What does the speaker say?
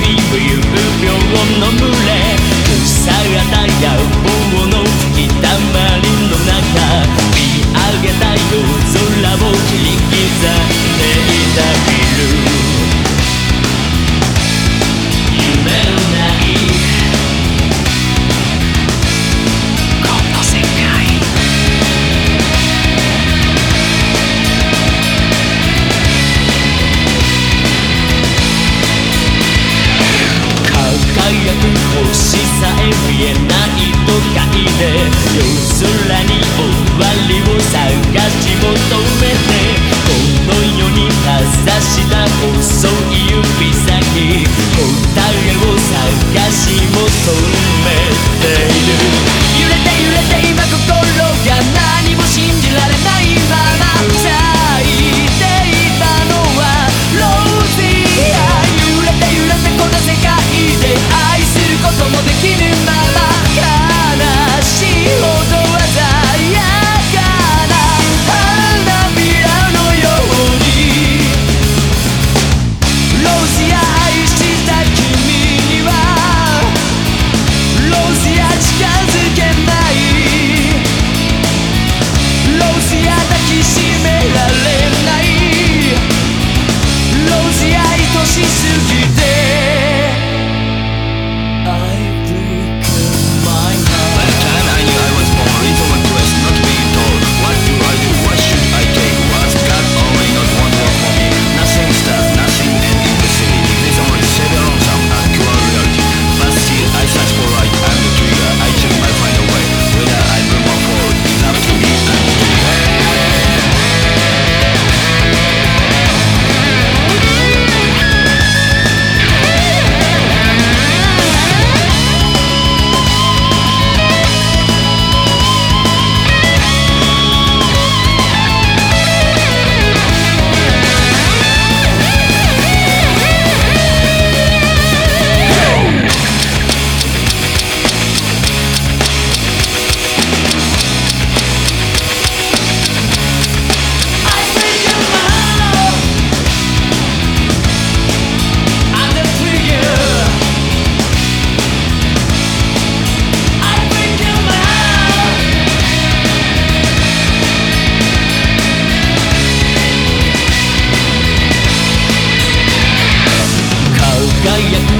be She's so cute. 輝く